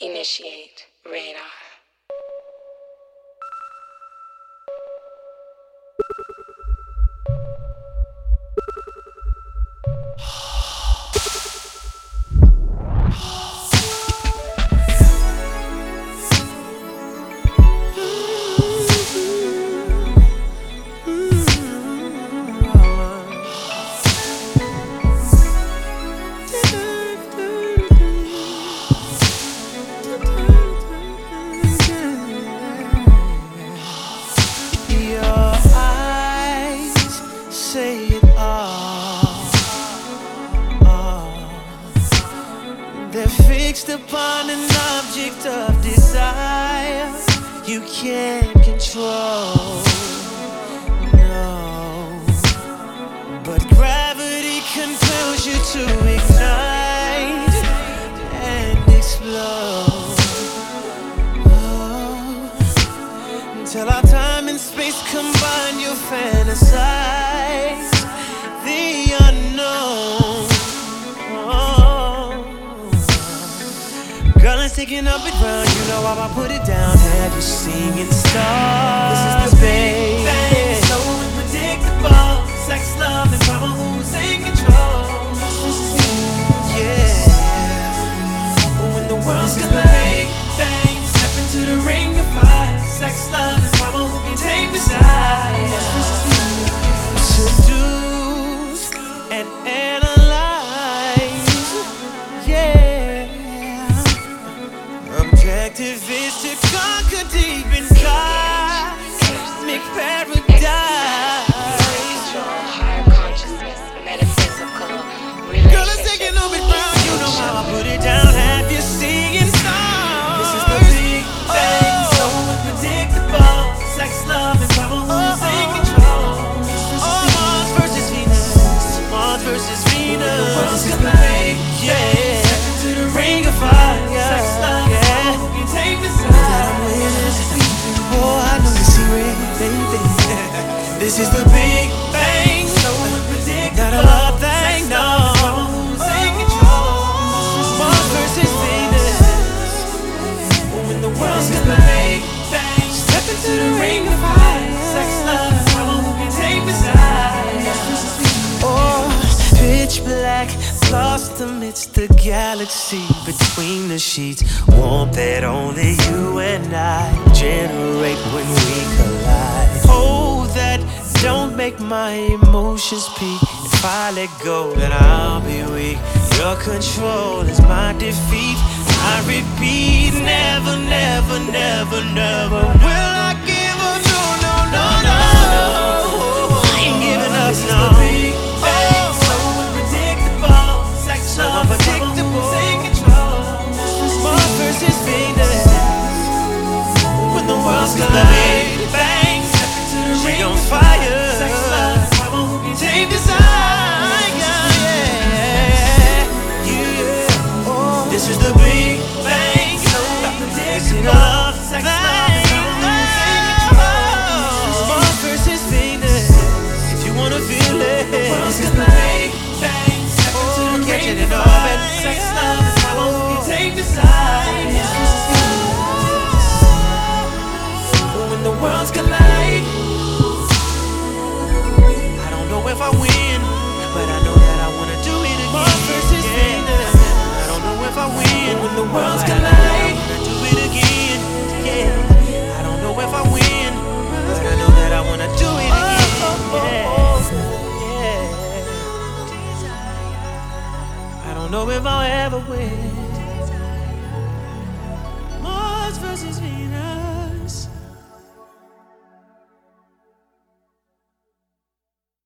Initiate radar. They're fixed upon an object of desire you can't control. No, but gravity compels you to ignite and explode. Oh. until our time and space combine, you fantasize Girl, it's taking up and round. You know how I put it down. Have you singing stars? This is the big conquer deep in cosmic paradise. Higher consciousness, metaphysical, Girl, it's taking relationships, over ground. You know how I put it down. Have you singing stars? This is the oh. big bang, so unpredictable. Sex, love, and power. Who's in uh-huh. control? Oh, Mars versus Venus. Mars versus Venus. The world's gonna big yeah. This is the big bang, so unpredictable. Not a love thing, no. Versus Venus. When the step into the ring. Sex, love, can take? Oh, pitch black, lost amidst the galaxy between the sheets. Warmth that only you and I generate when we collide. Oh, that don't make my emotions peak. If I let go, then I'll be weak. Your control is my defeat. I repeat, never, never, never, never will I give up. No, no, no, no. I ain't giving up, no. Oh, so unpredictable. Sex, so unpredictable. Take control. Mars versus Venus. When the world's gonna can take the? When the worlds collide, I don't know if I win, but I know that I wanna do it again. Mars versus Venus. I don't know if I win when the worlds collide.